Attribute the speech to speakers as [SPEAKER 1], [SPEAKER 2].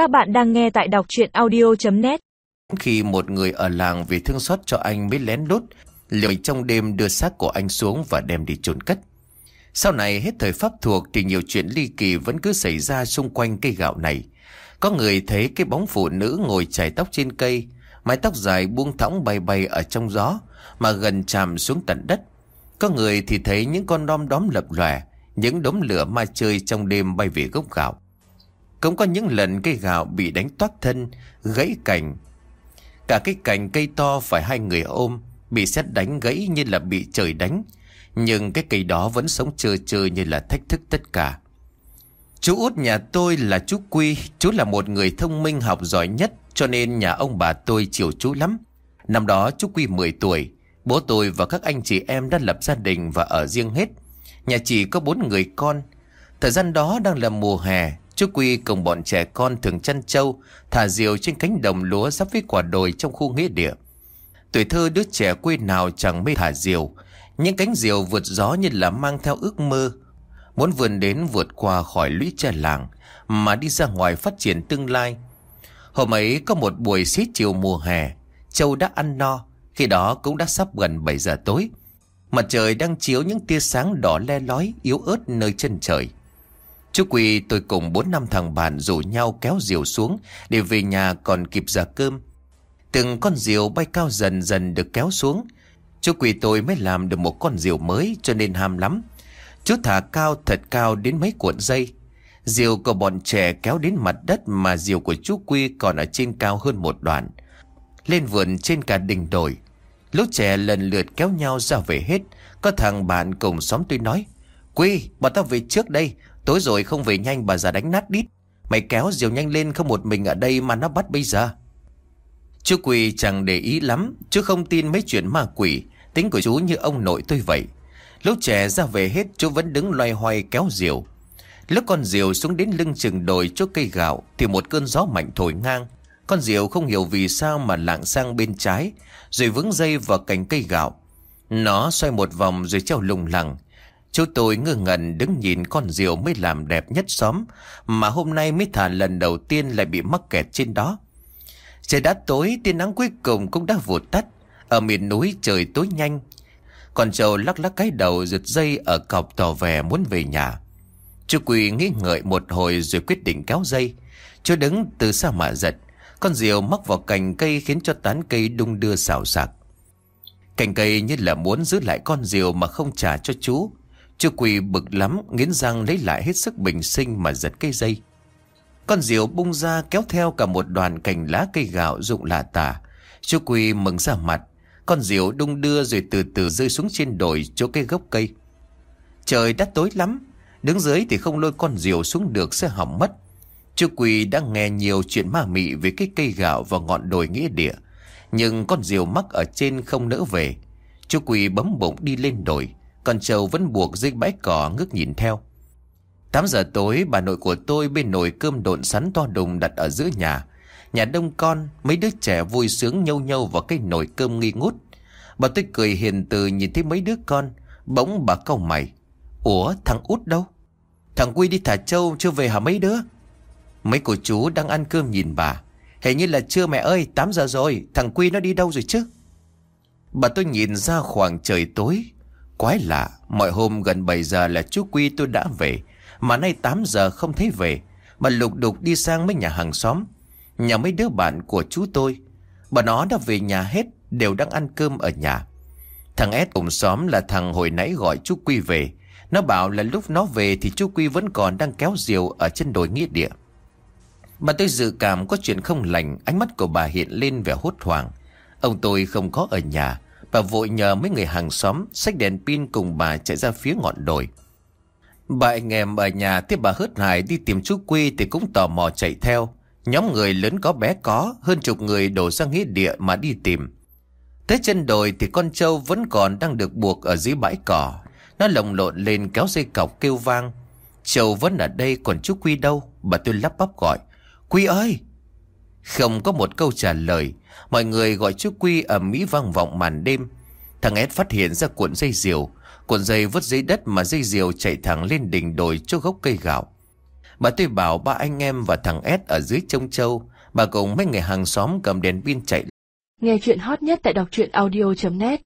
[SPEAKER 1] Các bạn đang nghe tại đọc chuyện audio.net
[SPEAKER 2] Khi một người ở làng vì thương xót cho anh mới lén lút Lười trong đêm đưa xác của anh xuống và đem đi chôn cất. Sau này, hết thời pháp thuộc thì nhiều chuyện ly kỳ vẫn cứ xảy ra xung quanh cây gạo này. Có người thấy cái bóng phụ nữ ngồi chải tóc trên cây, Mái tóc dài buông thõng bay bay ở trong gió, Mà gần chạm xuống tận đất. Có người thì thấy những con đom đóm lập lòe, Những đốm lửa ma chơi trong đêm bay về gốc gạo cũng có những lần cây gạo bị đánh toát thân, gãy cành. Cả cái cành cây to phải hai người ôm, bị xét đánh gãy như là bị trời đánh. Nhưng cái cây đó vẫn sống trơ trơ như là thách thức tất cả. Chú út nhà tôi là chú Quy, chú là một người thông minh học giỏi nhất, cho nên nhà ông bà tôi chiều chú lắm. Năm đó chú Quy 10 tuổi, bố tôi và các anh chị em đã lập gia đình và ở riêng hết. Nhà chỉ có bốn người con. Thời gian đó đang là mùa hè, Chú Quy cùng bọn trẻ con thường chăn trâu, thả diều trên cánh đồng lúa sắp với quả đồi trong khu nghĩa địa. Tuổi thơ đứa trẻ quê nào chẳng mê thả diều, những cánh diều vượt gió như là mang theo ước mơ. Muốn vươn đến vượt qua khỏi lũy tre làng, mà đi ra ngoài phát triển tương lai. Hôm ấy có một buổi xế chiều mùa hè, Châu đã ăn no, khi đó cũng đã sắp gần 7 giờ tối. Mặt trời đang chiếu những tia sáng đỏ le lói yếu ớt nơi chân trời. Chú Quỳ tôi cùng bốn năm thằng bạn rủ nhau kéo diều xuống để về nhà còn kịp giờ cơm. Từng con diều bay cao dần dần được kéo xuống. Chú Quỳ tôi mới làm được một con diều mới cho nên ham lắm. Chú thả cao thật cao đến mấy cuộn dây. Diều của bọn trẻ kéo đến mặt đất mà diều của chú Quy còn ở trên cao hơn một đoạn. Lên vườn trên cả đỉnh đồi. Lúc trẻ lần lượt kéo nhau ra về hết. Có thằng bạn cùng xóm tôi nói. Quy, bọn tao về trước đây. Tối rồi không về nhanh bà già đánh nát đít. Mày kéo diều nhanh lên không một mình ở đây mà nó bắt bây giờ. Chú quỳ chẳng để ý lắm Chú không tin mấy chuyện ma quỷ. Tính của chú như ông nội tôi vậy. Lúc trẻ ra về hết, chú vẫn đứng loay hoay kéo diều. Lúc con diều xuống đến lưng chừng đồi chỗ cây gạo, Thì một cơn gió mạnh thổi ngang. Con diều không hiểu vì sao mà lạng sang bên trái, Rồi vướng dây vào cành cây gạo. Nó xoay một vòng rồi treo lùng lẳng. Chú tôi ngơ ngẩn đứng nhìn con diều mới làm đẹp nhất xóm, Mà hôm nay mới thả lần đầu tiên lại bị mắc kẹt trên đó. Trời đã tối, tia nắng cuối cùng cũng đã vụt tắt. Ở miền núi trời tối nhanh. Con trâu lắc lắc cái đầu giật dây ở cọc tỏ vẻ muốn về nhà. Chú Quỳ nghĩ ngợi một hồi rồi quyết định kéo dây. Chú đứng từ xa mà giật. Con diều mắc vào cành cây khiến cho tán cây đung đưa xào xạc. Cành cây như là muốn giữ lại con diều mà không trả cho chú. Chú quỳ bực lắm, nghiến răng lấy lại hết sức bình sinh mà giật cây dây. Con diều bung ra kéo theo cả một đoàn cành lá cây gạo rụng lạ tả. Chú quỳ mừng ra mặt, con diều đung đưa rồi từ từ rơi xuống trên đồi chỗ cây gốc cây. Trời đã tối lắm, đứng dưới thì không lôi con diều xuống được sẽ hỏng mất. Chú quỳ đã nghe nhiều chuyện ma mị về cái cây gạo và ngọn đồi nghĩa địa. Nhưng con diều mắc ở trên không nỡ về. Chú quỳ bấm bụng đi lên đồi. Còn Châu vẫn buộc dưới bãi cỏ ngước nhìn theo. 8 giờ tối, bà nội của tôi bên nồi cơm độn sắn to đùng đặt ở giữa nhà. Nhà đông con, Mấy đứa trẻ vui sướng nhâu nhâu vào cái nồi cơm nghi ngút. Bà tôi cười hiền từ nhìn thấy mấy đứa con, Bỗng bà câu mày. Ủa, thằng út đâu? Thằng Quy đi thả trâu, chưa về hả mấy đứa? Mấy cô chú đang ăn cơm nhìn bà. Hình như là chưa mẹ ơi 8 giờ rồi, Thằng Quy nó đi đâu rồi chứ? Bà tôi nhìn ra khoảng trời tối. Quái lạ, mọi hôm gần 7 giờ là chú Quy tôi đã về, mà nay 8 giờ không thấy về. Bà lục đục đi sang mấy nhà hàng xóm, nhà mấy đứa bạn của chú tôi. Bà nó đã về nhà hết, đều đang ăn cơm ở nhà. Thằng S cùng xóm là thằng hồi nãy gọi chú Quy về. Nó bảo là lúc nó về thì chú Quy vẫn còn đang kéo diều ở trên đồi nghĩa địa. Bà tôi dự cảm có chuyện không lành, ánh mắt của bà hiện lên vẻ hốt hoảng. Ông tôi không có ở nhà, Bà vội nhờ mấy người hàng xóm Xách đèn pin cùng bà chạy ra phía ngọn đồi. Bà anh em ở nhà Tiếp bà hớt hải đi tìm chú Quy Thì cũng tò mò chạy theo. Nhóm người lớn có bé có, Hơn chục người đổ ra nghĩa địa mà đi tìm. Tới chân đồi thì con trâu Vẫn còn đang được buộc ở dưới bãi cỏ. Nó lồng lộn lên kéo dây cọc kêu vang. Trâu vẫn ở đây, còn chú Quy đâu? Bà tôi lắp bắp gọi. Quy ơi! Không có một câu trả lời Mọi người gọi chú Quy ở Mỹ vang vọng màn đêm. Thằng Ed phát hiện ra cuộn dây diều. Cuộn dây vứt dưới đất mà dây diều chạy thẳng lên đỉnh đồi chỗ gốc cây gạo. Bà tôi bảo ba anh em và thằng Ed ở dưới trông châu. Bà cùng mấy người hàng xóm cầm đèn pin chạy.
[SPEAKER 3] Nghe chuyện hot nhất tại đọc truyện audio.net